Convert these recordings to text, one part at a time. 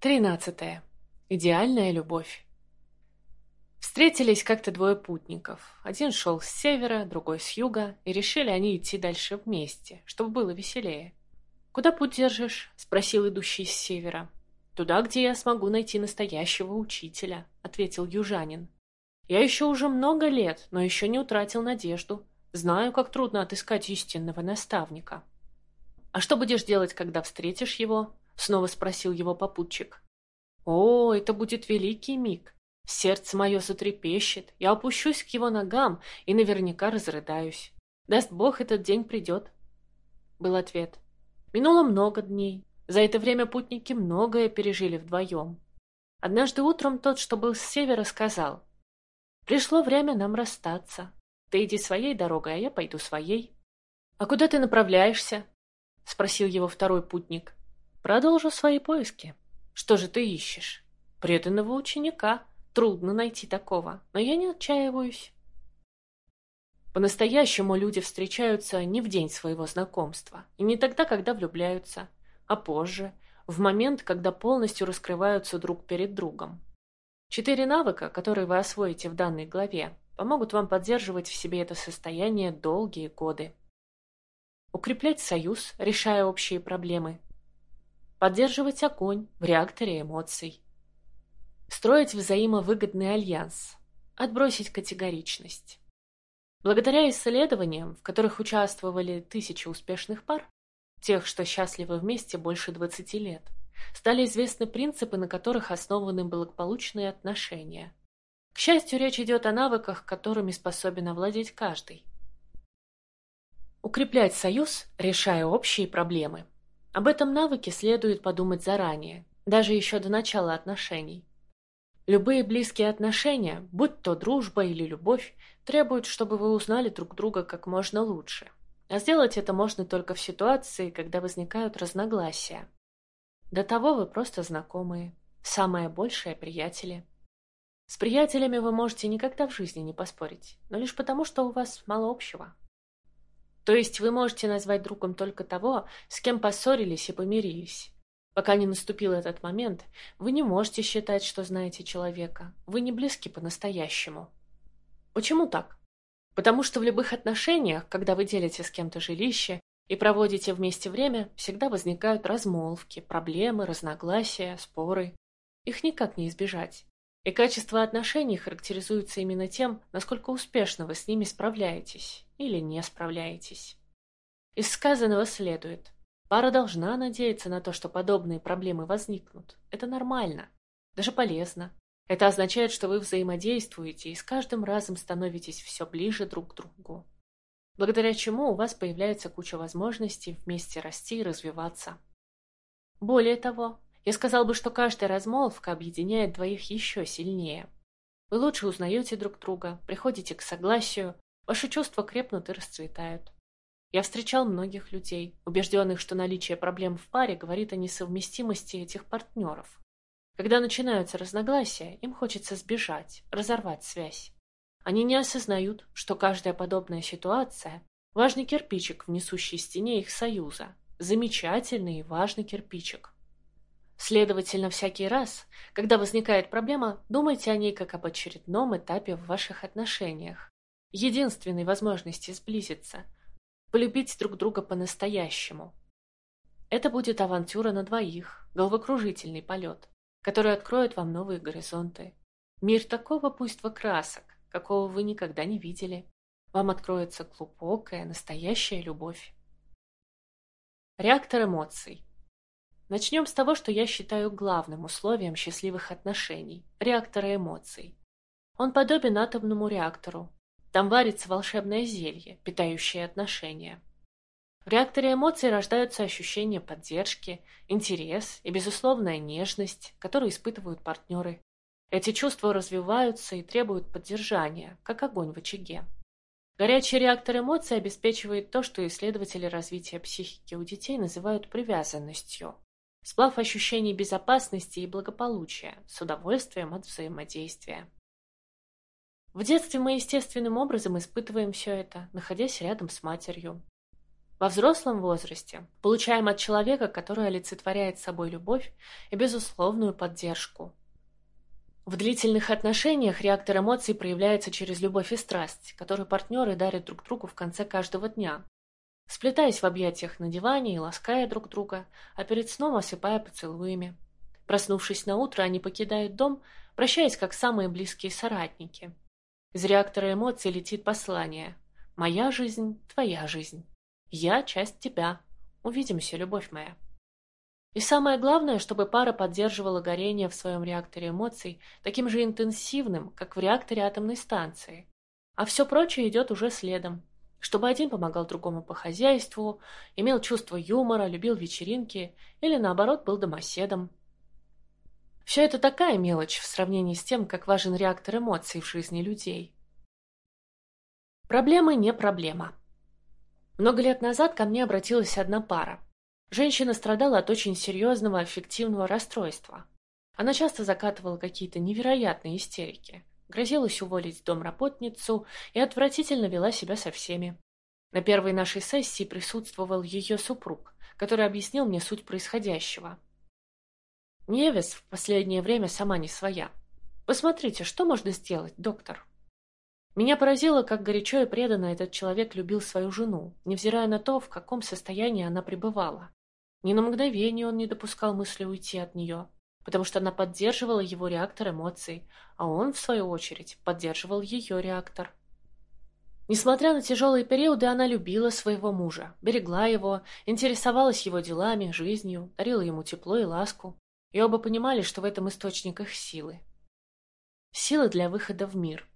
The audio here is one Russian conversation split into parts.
Тринадцатое. Идеальная любовь. Встретились как-то двое путников. Один шел с севера, другой с юга, и решили они идти дальше вместе, чтобы было веселее. «Куда путь держишь?» — спросил идущий с севера. «Туда, где я смогу найти настоящего учителя», — ответил южанин. «Я еще уже много лет, но еще не утратил надежду. Знаю, как трудно отыскать истинного наставника». «А что будешь делать, когда встретишь его?» — снова спросил его попутчик. «О, это будет великий миг. Сердце мое затрепещет, я опущусь к его ногам и наверняка разрыдаюсь. Даст Бог, этот день придет». Был ответ. Минуло много дней. За это время путники многое пережили вдвоем. Однажды утром тот, что был с севера, сказал, «Пришло время нам расстаться. Ты иди своей дорогой, а я пойду своей». «А куда ты направляешься?» — спросил его второй путник. «Продолжу свои поиски. Что же ты ищешь?» «Преданного ученика. Трудно найти такого, но я не отчаиваюсь». По-настоящему люди встречаются не в день своего знакомства, и не тогда, когда влюбляются, а позже, в момент, когда полностью раскрываются друг перед другом. Четыре навыка, которые вы освоите в данной главе, помогут вам поддерживать в себе это состояние долгие годы. Укреплять союз, решая общие проблемы. Поддерживать огонь в реакторе эмоций. Строить взаимовыгодный альянс. Отбросить категоричность. Благодаря исследованиям, в которых участвовали тысячи успешных пар, тех, что счастливы вместе больше 20 лет, стали известны принципы, на которых основаны благополучные отношения. К счастью, речь идет о навыках, которыми способен овладеть каждый. Укреплять союз, решая общие проблемы. Об этом навыке следует подумать заранее, даже еще до начала отношений. Любые близкие отношения, будь то дружба или любовь, требуют, чтобы вы узнали друг друга как можно лучше. А сделать это можно только в ситуации, когда возникают разногласия. До того вы просто знакомые, самое большее – приятели. С приятелями вы можете никогда в жизни не поспорить, но лишь потому, что у вас мало общего. То есть вы можете назвать другом только того, с кем поссорились и помирились. Пока не наступил этот момент, вы не можете считать, что знаете человека. Вы не близки по-настоящему. Почему так? Потому что в любых отношениях, когда вы делите с кем-то жилище и проводите вместе время, всегда возникают размолвки, проблемы, разногласия, споры. Их никак не избежать. И качество отношений характеризуется именно тем, насколько успешно вы с ними справляетесь или не справляетесь. Из сказанного следует, Пара должна надеяться на то, что подобные проблемы возникнут. Это нормально, даже полезно. Это означает, что вы взаимодействуете и с каждым разом становитесь все ближе друг к другу. Благодаря чему у вас появляется куча возможностей вместе расти и развиваться. Более того, я сказал бы, что каждая размолвка объединяет двоих еще сильнее. Вы лучше узнаете друг друга, приходите к согласию, ваши чувства крепнут и расцветают. Я встречал многих людей, убежденных, что наличие проблем в паре говорит о несовместимости этих партнеров. Когда начинаются разногласия, им хочется сбежать, разорвать связь. Они не осознают, что каждая подобная ситуация – важный кирпичик в несущей стене их союза, замечательный и важный кирпичик. Следовательно, всякий раз, когда возникает проблема, думайте о ней как об очередном этапе в ваших отношениях, единственной возможности сблизиться – полюбить друг друга по-настоящему. Это будет авантюра на двоих, головокружительный полет, который откроет вам новые горизонты. Мир такого буйства красок, какого вы никогда не видели. Вам откроется глубокая, настоящая любовь. Реактор эмоций. Начнем с того, что я считаю главным условием счастливых отношений – реактора эмоций. Он подобен атомному реактору, там варится волшебное зелье, питающее отношения. В реакторе эмоций рождаются ощущения поддержки, интерес и безусловная нежность, которую испытывают партнеры. Эти чувства развиваются и требуют поддержания, как огонь в очаге. Горячий реактор эмоций обеспечивает то, что исследователи развития психики у детей называют привязанностью. Сплав ощущений безопасности и благополучия с удовольствием от взаимодействия. В детстве мы естественным образом испытываем все это, находясь рядом с матерью. Во взрослом возрасте получаем от человека, который олицетворяет собой любовь и безусловную поддержку. В длительных отношениях реактор эмоций проявляется через любовь и страсть, которую партнеры дарят друг другу в конце каждого дня, сплетаясь в объятиях на диване и лаская друг друга, а перед сном осыпая поцелуями. Проснувшись на утро, они покидают дом, прощаясь как самые близкие соратники. Из реактора эмоций летит послание «Моя жизнь – твоя жизнь». Я часть тебя. Увидимся, любовь моя. И самое главное, чтобы пара поддерживала горение в своем реакторе эмоций таким же интенсивным, как в реакторе атомной станции. А все прочее идет уже следом. Чтобы один помогал другому по хозяйству, имел чувство юмора, любил вечеринки или, наоборот, был домоседом. Все это такая мелочь в сравнении с тем, как важен реактор эмоций в жизни людей. Проблемы не проблема. Много лет назад ко мне обратилась одна пара. Женщина страдала от очень серьезного аффективного расстройства. Она часто закатывала какие-то невероятные истерики, грозилась уволить домработницу и отвратительно вела себя со всеми. На первой нашей сессии присутствовал ее супруг, который объяснил мне суть происходящего. Невес в последнее время сама не своя. Посмотрите, что можно сделать, доктор? Меня поразило, как горячо и преданно этот человек любил свою жену, невзирая на то, в каком состоянии она пребывала. Ни на мгновение он не допускал мысли уйти от нее, потому что она поддерживала его реактор эмоций, а он, в свою очередь, поддерживал ее реактор. Несмотря на тяжелые периоды, она любила своего мужа, берегла его, интересовалась его делами, жизнью, дарила ему тепло и ласку. И оба понимали, что в этом источник их силы. Силы для выхода в мир,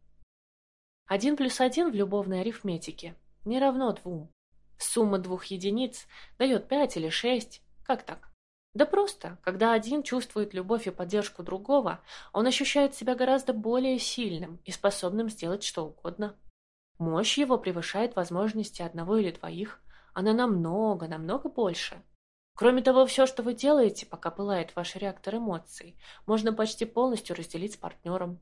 один плюс один в любовной арифметике не равно двум. Сумма двух единиц дает пять или шесть. Как так? Да просто, когда один чувствует любовь и поддержку другого, он ощущает себя гораздо более сильным и способным сделать что угодно. Мощь его превышает возможности одного или двоих, она намного, намного больше. Кроме того, все, что вы делаете, пока пылает ваш реактор эмоций, можно почти полностью разделить с партнером.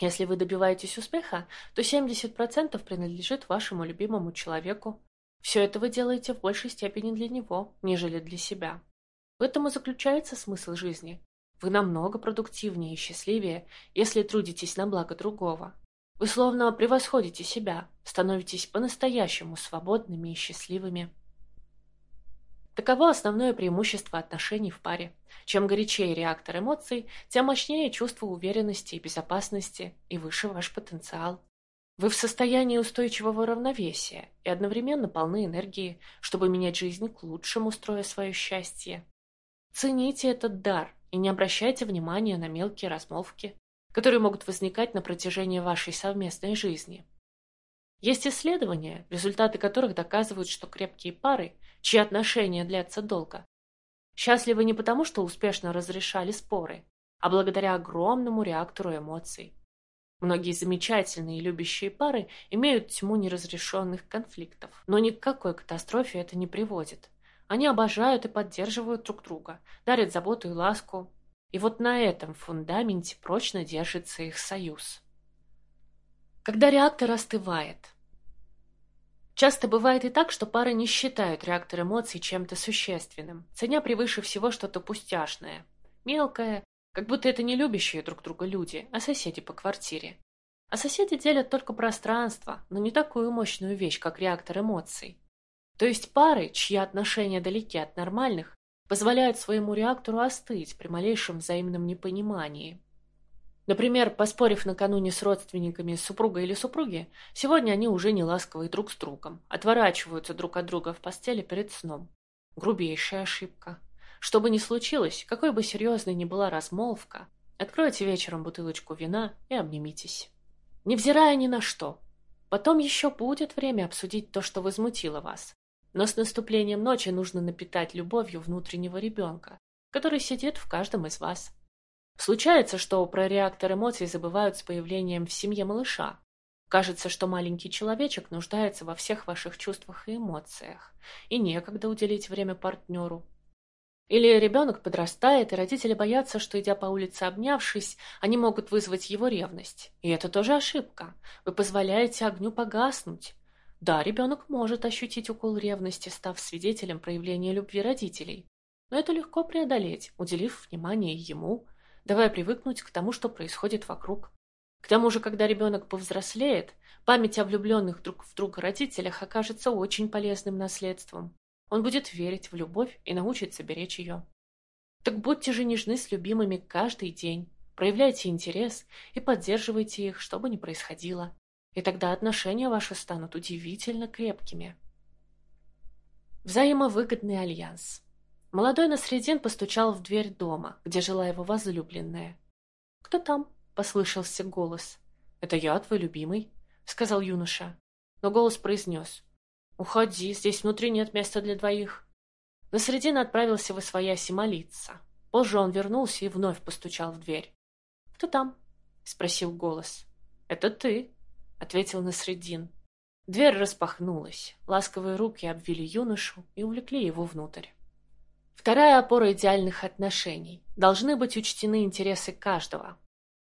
Если вы добиваетесь успеха, то 70% принадлежит вашему любимому человеку. Все это вы делаете в большей степени для него, нежели для себя. В этом и заключается смысл жизни. Вы намного продуктивнее и счастливее, если трудитесь на благо другого. Вы словно превосходите себя, становитесь по-настоящему свободными и счастливыми. Таково основное преимущество отношений в паре. Чем горячее реактор эмоций, тем мощнее чувство уверенности и безопасности, и выше ваш потенциал. Вы в состоянии устойчивого равновесия и одновременно полны энергии, чтобы менять жизнь к лучшему, строя свое счастье. Цените этот дар и не обращайте внимания на мелкие размолвки, которые могут возникать на протяжении вашей совместной жизни. Есть исследования, результаты которых доказывают, что крепкие пары, чьи отношения длятся долго, счастливы не потому, что успешно разрешали споры, а благодаря огромному реактору эмоций. Многие замечательные и любящие пары имеют тьму неразрешенных конфликтов, но ни к какой катастрофе это не приводит. Они обожают и поддерживают друг друга, дарят заботу и ласку. И вот на этом фундаменте прочно держится их союз. Когда реактор остывает. Часто бывает и так, что пары не считают реактор эмоций чем-то существенным, ценя превыше всего что-то пустяшное, мелкое, как будто это не любящие друг друга люди, а соседи по квартире. А соседи делят только пространство, но не такую мощную вещь, как реактор эмоций. То есть пары, чьи отношения далеки от нормальных, позволяют своему реактору остыть при малейшем взаимном непонимании. Например, поспорив накануне с родственниками супруга или супруги, сегодня они уже не ласковые друг с другом, отворачиваются друг от друга в постели перед сном. Грубейшая ошибка. Что бы ни случилось, какой бы серьезной ни была размолвка, откройте вечером бутылочку вина и обнимитесь. Невзирая ни на что. Потом еще будет время обсудить то, что возмутило вас. Но с наступлением ночи нужно напитать любовью внутреннего ребенка, который сидит в каждом из вас. Случается, что про реактор эмоций забывают с появлением в семье малыша. Кажется, что маленький человечек нуждается во всех ваших чувствах и эмоциях, и некогда уделить время партнеру. Или ребенок подрастает, и родители боятся, что, идя по улице обнявшись, они могут вызвать его ревность. И это тоже ошибка. Вы позволяете огню погаснуть. Да, ребенок может ощутить укол ревности, став свидетелем проявления любви родителей, но это легко преодолеть, уделив внимание ему, давая привыкнуть к тому, что происходит вокруг. К тому же, когда ребенок повзрослеет, память о влюбленных друг в друга родителях окажется очень полезным наследством. Он будет верить в любовь и научится беречь ее. Так будьте же нежны с любимыми каждый день, проявляйте интерес и поддерживайте их, что бы ни происходило. И тогда отношения ваши станут удивительно крепкими. Взаимовыгодный альянс. Молодой Насредин постучал в дверь дома, где жила его возлюбленная. «Кто там?» — послышался голос. «Это я, твой любимый», — сказал юноша. Но голос произнес. «Уходи, здесь внутри нет места для двоих». Насредин отправился в освояси молиться. Позже он вернулся и вновь постучал в дверь. «Кто там?» — спросил голос. «Это ты», — ответил Насредин. Дверь распахнулась. Ласковые руки обвили юношу и увлекли его внутрь. Вторая опора идеальных отношений. Должны быть учтены интересы каждого.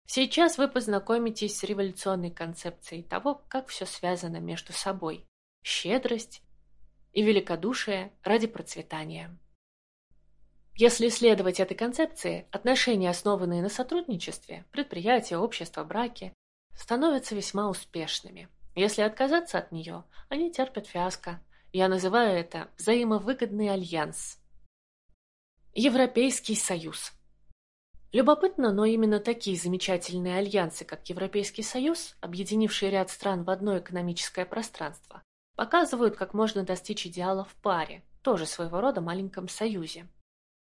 Сейчас вы познакомитесь с революционной концепцией того, как все связано между собой. Щедрость и великодушие ради процветания. Если следовать этой концепции, отношения, основанные на сотрудничестве, предприятия, общество, браки, становятся весьма успешными. Если отказаться от нее, они терпят фиаско. Я называю это взаимовыгодный альянс – Европейский Союз. Любопытно, но именно такие замечательные альянсы, как Европейский Союз, объединившие ряд стран в одно экономическое пространство, показывают, как можно достичь идеала в паре, тоже своего рода маленьком союзе.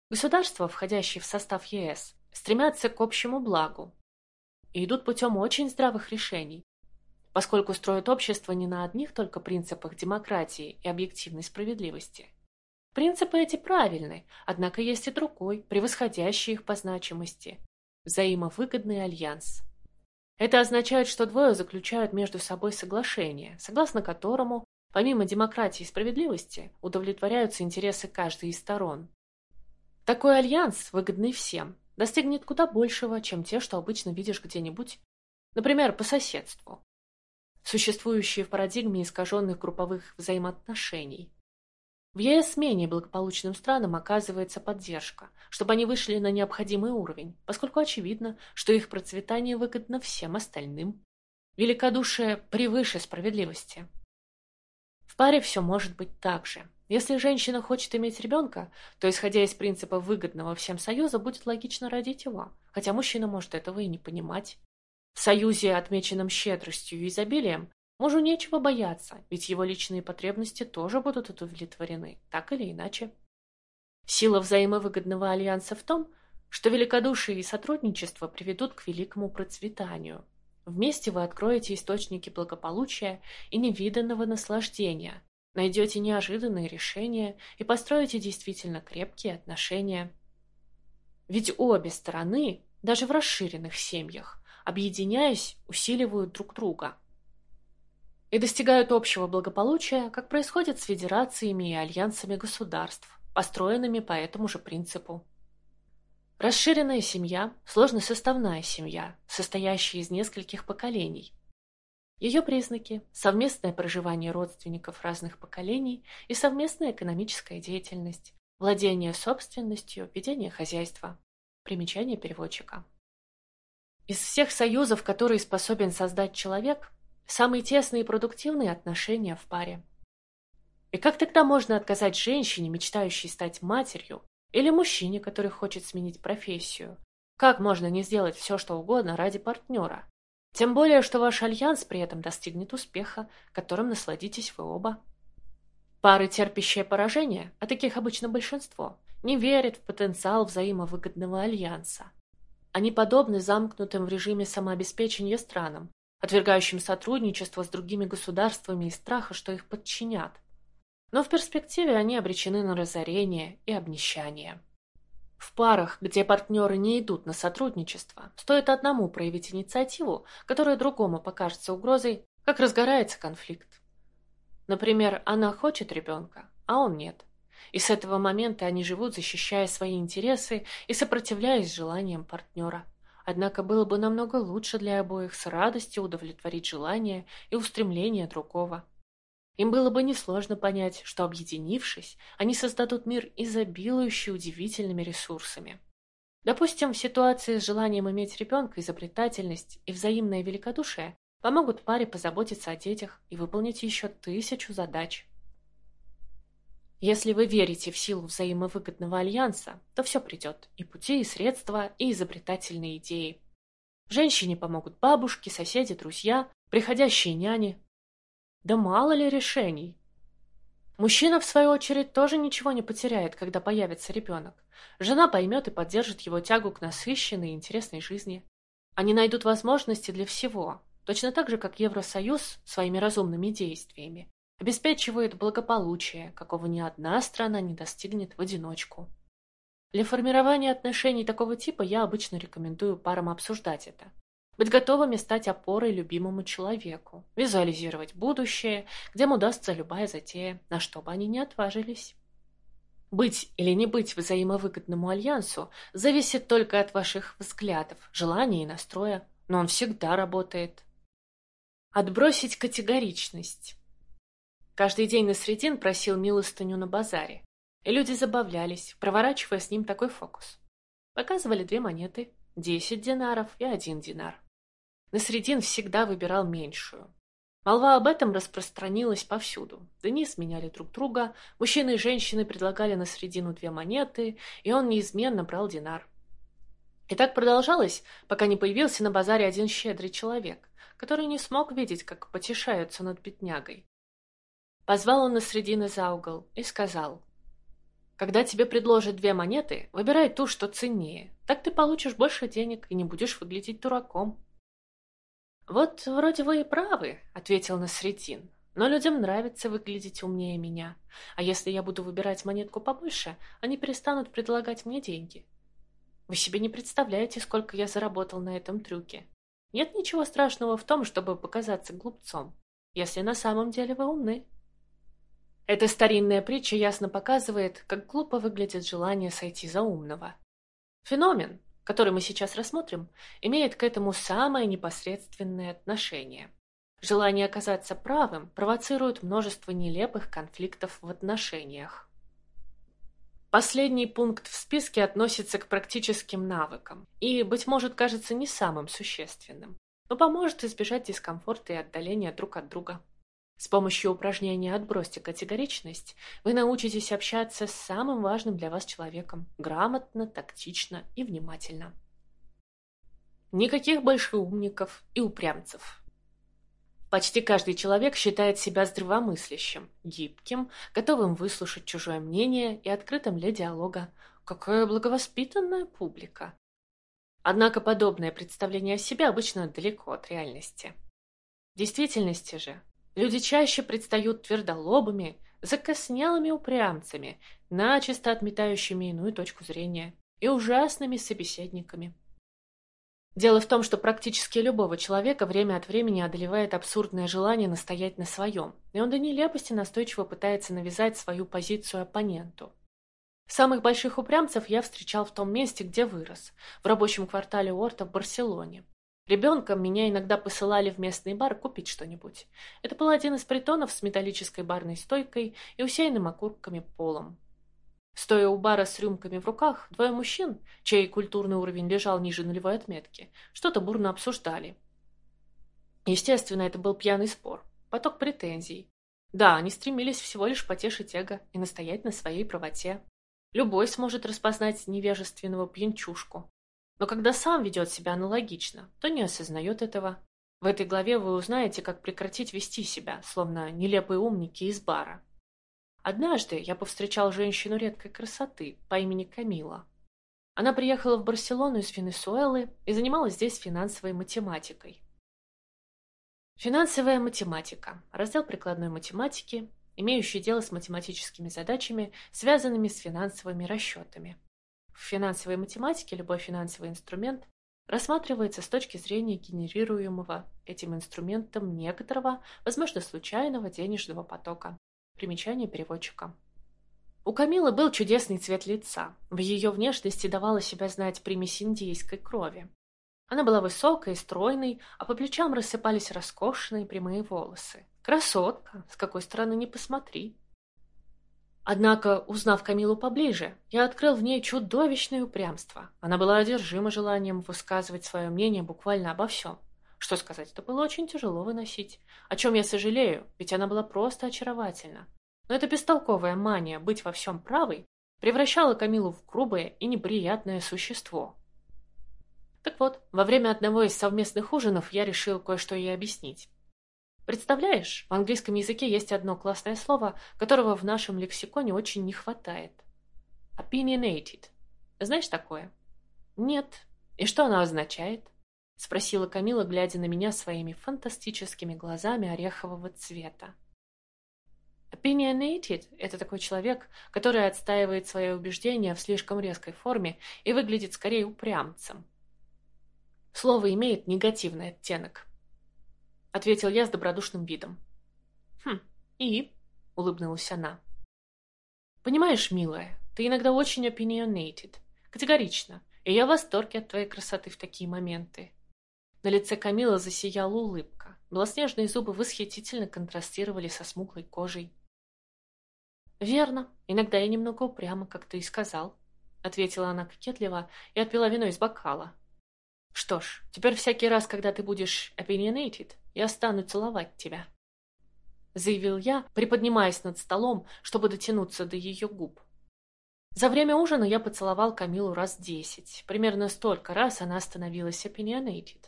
Государства, входящие в состав ЕС, стремятся к общему благу и идут путем очень здравых решений, поскольку строят общество не на одних только принципах демократии и объективной справедливости – Принципы эти правильны, однако есть и другой, превосходящий их по значимости – взаимовыгодный альянс. Это означает, что двое заключают между собой соглашение, согласно которому, помимо демократии и справедливости, удовлетворяются интересы каждой из сторон. Такой альянс, выгодный всем, достигнет куда большего, чем те, что обычно видишь где-нибудь, например, по соседству, существующие в парадигме искаженных групповых взаимоотношений – в ЕС менее благополучным странам оказывается поддержка, чтобы они вышли на необходимый уровень, поскольку очевидно, что их процветание выгодно всем остальным. Великодушие превыше справедливости. В паре все может быть так же. Если женщина хочет иметь ребенка, то, исходя из принципа выгодного всем союза, будет логично родить его, хотя мужчина может этого и не понимать. В союзе, отмеченном щедростью и изобилием, Мужу нечего бояться, ведь его личные потребности тоже будут удовлетворены, так или иначе. Сила взаимовыгодного альянса в том, что великодушие и сотрудничество приведут к великому процветанию. Вместе вы откроете источники благополучия и невиданного наслаждения, найдете неожиданные решения и построите действительно крепкие отношения. Ведь обе стороны, даже в расширенных семьях, объединяясь, усиливают друг друга – и достигают общего благополучия, как происходит с федерациями и альянсами государств, построенными по этому же принципу. Расширенная семья – сложносоставная семья, состоящая из нескольких поколений. Ее признаки – совместное проживание родственников разных поколений и совместная экономическая деятельность, владение собственностью, ведение хозяйства. Примечание переводчика. Из всех союзов, которые способен создать человек, самые тесные и продуктивные отношения в паре. И как тогда можно отказать женщине, мечтающей стать матерью, или мужчине, который хочет сменить профессию? Как можно не сделать все, что угодно ради партнера? Тем более, что ваш альянс при этом достигнет успеха, которым насладитесь вы оба. Пары, терпящие поражение, а таких обычно большинство, не верят в потенциал взаимовыгодного альянса. Они подобны замкнутым в режиме самообеспечения странам, отвергающим сотрудничество с другими государствами из страха, что их подчинят. Но в перспективе они обречены на разорение и обнищание. В парах, где партнеры не идут на сотрудничество, стоит одному проявить инициативу, которая другому покажется угрозой, как разгорается конфликт. Например, она хочет ребенка, а он нет. И с этого момента они живут, защищая свои интересы и сопротивляясь желаниям партнера. Однако было бы намного лучше для обоих с радостью удовлетворить желания и устремления другого. Им было бы несложно понять, что, объединившись, они создадут мир, изобилующий удивительными ресурсами. Допустим, в ситуации с желанием иметь ребенка изобретательность и взаимное великодушие помогут паре позаботиться о детях и выполнить еще тысячу задач. Если вы верите в силу взаимовыгодного альянса, то все придет – и пути, и средства, и изобретательные идеи. Женщине помогут бабушки, соседи, друзья, приходящие няни. Да мало ли решений. Мужчина, в свою очередь, тоже ничего не потеряет, когда появится ребенок. Жена поймет и поддержит его тягу к насыщенной и интересной жизни. Они найдут возможности для всего, точно так же, как Евросоюз своими разумными действиями обеспечивает благополучие, какого ни одна страна не достигнет в одиночку. Для формирования отношений такого типа я обычно рекомендую парам обсуждать это. Быть готовыми стать опорой любимому человеку, визуализировать будущее, где им удастся любая затея, на что бы они ни отважились. Быть или не быть взаимовыгодному альянсу зависит только от ваших взглядов, желаний и настроя, но он всегда работает. Отбросить категоричность. Каждый день на средин просил милостыню на базаре, и люди забавлялись, проворачивая с ним такой фокус. Показывали две монеты, десять динаров и один динар. Насредин всегда выбирал меньшую, Молва об этом распространилась повсюду. Дни сменяли друг друга, мужчины и женщины предлагали на средину две монеты, и он неизменно брал динар. И так продолжалось, пока не появился на базаре один щедрый человек, который не смог видеть, как потешаются над беднягой. Позвал он на средины за угол и сказал, «Когда тебе предложат две монеты, выбирай ту, что ценнее. Так ты получишь больше денег и не будешь выглядеть дураком». «Вот вроде вы и правы», — ответил Насретин. «Но людям нравится выглядеть умнее меня. А если я буду выбирать монетку побольше, они перестанут предлагать мне деньги. Вы себе не представляете, сколько я заработал на этом трюке. Нет ничего страшного в том, чтобы показаться глупцом, если на самом деле вы умны». Эта старинная притча ясно показывает, как глупо выглядит желание сойти за умного. Феномен, который мы сейчас рассмотрим, имеет к этому самое непосредственное отношение. Желание оказаться правым провоцирует множество нелепых конфликтов в отношениях. Последний пункт в списке относится к практическим навыкам и, быть может, кажется не самым существенным, но поможет избежать дискомфорта и отдаления друг от друга. С помощью упражнения «Отбросьте категоричность» вы научитесь общаться с самым важным для вас человеком грамотно, тактично и внимательно. Никаких больших умников и упрямцев. Почти каждый человек считает себя здравомыслящим, гибким, готовым выслушать чужое мнение и открытым для диалога. Какая благовоспитанная публика! Однако подобное представление о себе обычно далеко от реальности. В действительности же Люди чаще предстают твердолобыми, закоснелыми упрямцами, начисто отметающими иную точку зрения и ужасными собеседниками. Дело в том, что практически любого человека время от времени одолевает абсурдное желание настоять на своем, и он до нелепости настойчиво пытается навязать свою позицию оппоненту. Самых больших упрямцев я встречал в том месте, где вырос, в рабочем квартале Орта в Барселоне. Ребенком меня иногда посылали в местный бар купить что-нибудь. Это был один из притонов с металлической барной стойкой и усеянным окурками полом. Стоя у бара с рюмками в руках, двое мужчин, чей культурный уровень лежал ниже нулевой отметки, что-то бурно обсуждали. Естественно, это был пьяный спор, поток претензий. Да, они стремились всего лишь потешить эго и настоять на своей правоте. Любой сможет распознать невежественного пьянчушку, но когда сам ведет себя аналогично, то не осознает этого. В этой главе вы узнаете, как прекратить вести себя, словно нелепые умники из бара. Однажды я повстречал женщину редкой красоты по имени Камила. Она приехала в Барселону из Венесуэлы и занималась здесь финансовой математикой. Финансовая математика – раздел прикладной математики, имеющий дело с математическими задачами, связанными с финансовыми расчетами. В финансовой математике любой финансовый инструмент рассматривается с точки зрения генерируемого этим инструментом некоторого, возможно, случайного денежного потока. Примечание переводчика. У Камилы был чудесный цвет лица. В ее внешности давала себя знать примесь индийской крови. Она была высокой и стройной, а по плечам рассыпались роскошные прямые волосы. Красотка, с какой стороны не посмотри. Однако, узнав Камилу поближе, я открыл в ней чудовищное упрямство. Она была одержима желанием высказывать свое мнение буквально обо всем. Что сказать, это было очень тяжело выносить. О чем я сожалею, ведь она была просто очаровательна. Но эта бестолковая мания быть во всем правой превращала Камилу в грубое и неприятное существо. Так вот, во время одного из совместных ужинов я решил кое-что ей объяснить. Представляешь, в английском языке есть одно классное слово, которого в нашем лексиконе очень не хватает. Opinionated. Знаешь такое? Нет. И что оно означает? Спросила Камила, глядя на меня своими фантастическими глазами орехового цвета. Opinionated – это такой человек, который отстаивает свои убеждения в слишком резкой форме и выглядит скорее упрямцем. Слово имеет негативный оттенок, — ответил я с добродушным видом. «Хм, и?» — улыбнулась она. «Понимаешь, милая, ты иногда очень opinionated, категорично, и я в восторге от твоей красоты в такие моменты». На лице Камила засияла улыбка. Белоснежные зубы восхитительно контрастировали со смуглой кожей. «Верно, иногда я немного упряма, как ты и сказал», — ответила она кокетливо и отпила вино из бокала. «Что ж, теперь всякий раз, когда ты будешь opinionated, я стану целовать тебя», — заявил я, приподнимаясь над столом, чтобы дотянуться до ее губ. За время ужина я поцеловал Камилу раз десять. Примерно столько раз она становилась opinionated.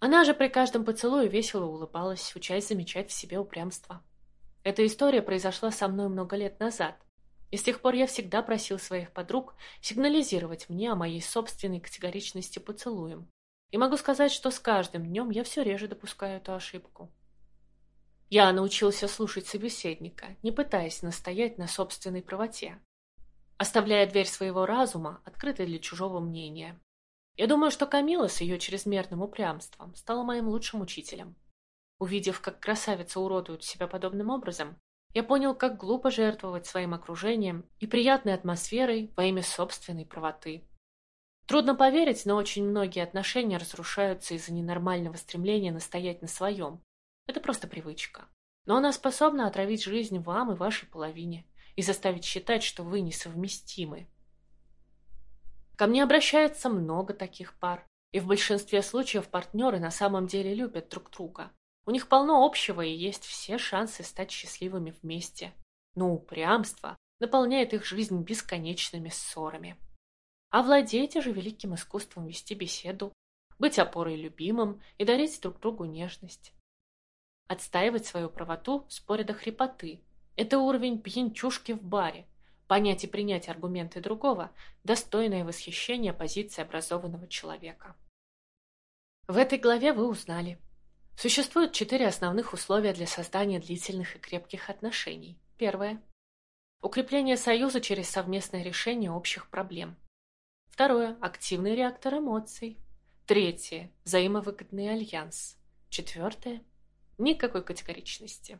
Она же при каждом поцелуе весело улыбалась, учась замечать в себе упрямство. Эта история произошла со мной много лет назад, и с тех пор я всегда просил своих подруг сигнализировать мне о моей собственной категоричности поцелуем. И могу сказать, что с каждым днем я все реже допускаю эту ошибку. Я научился слушать собеседника, не пытаясь настоять на собственной правоте, оставляя дверь своего разума открытой для чужого мнения. Я думаю, что Камила с ее чрезмерным упрямством стала моим лучшим учителем. Увидев, как красавица уродует себя подобным образом, я понял, как глупо жертвовать своим окружением и приятной атмосферой во имя собственной правоты. Трудно поверить, но очень многие отношения разрушаются из-за ненормального стремления настоять на своем. Это просто привычка. Но она способна отравить жизнь вам и вашей половине и заставить считать, что вы несовместимы. Ко мне обращается много таких пар, и в большинстве случаев партнеры на самом деле любят друг друга. У них полно общего и есть все шансы стать счастливыми вместе. Но упрямство наполняет их жизнь бесконечными ссорами. Овладейте же великим искусством вести беседу, быть опорой любимым и дарить друг другу нежность. Отстаивать свою правоту споря до хрипоты – это уровень пьянчушки в баре. Понять и принять аргументы другого – достойное восхищение позиции образованного человека. В этой главе вы узнали. Существует четыре основных условия для создания длительных и крепких отношений. Первое. Укрепление союза через совместное решение общих проблем. Второе – активный реактор эмоций. Третье – взаимовыгодный альянс. Четвертое – никакой категоричности.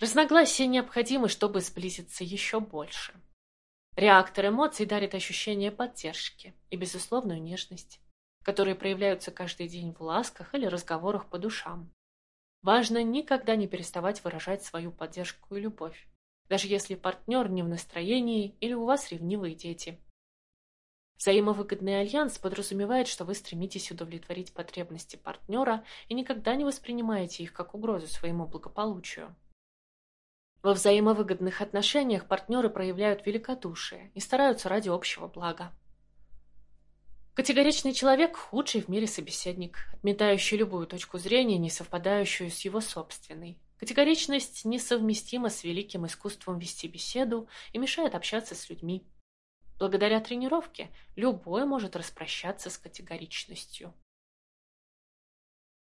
Разногласия необходимы, чтобы сблизиться еще больше. Реактор эмоций дарит ощущение поддержки и безусловную нежность, которые проявляются каждый день в ласках или разговорах по душам. Важно никогда не переставать выражать свою поддержку и любовь, даже если партнер не в настроении или у вас ревнивые дети. Взаимовыгодный альянс подразумевает, что вы стремитесь удовлетворить потребности партнера и никогда не воспринимаете их как угрозу своему благополучию. Во взаимовыгодных отношениях партнеры проявляют великодушие и стараются ради общего блага. Категоричный человек – худший в мире собеседник, отметающий любую точку зрения, не совпадающую с его собственной. Категоричность несовместима с великим искусством вести беседу и мешает общаться с людьми. Благодаря тренировке любой может распрощаться с категоричностью.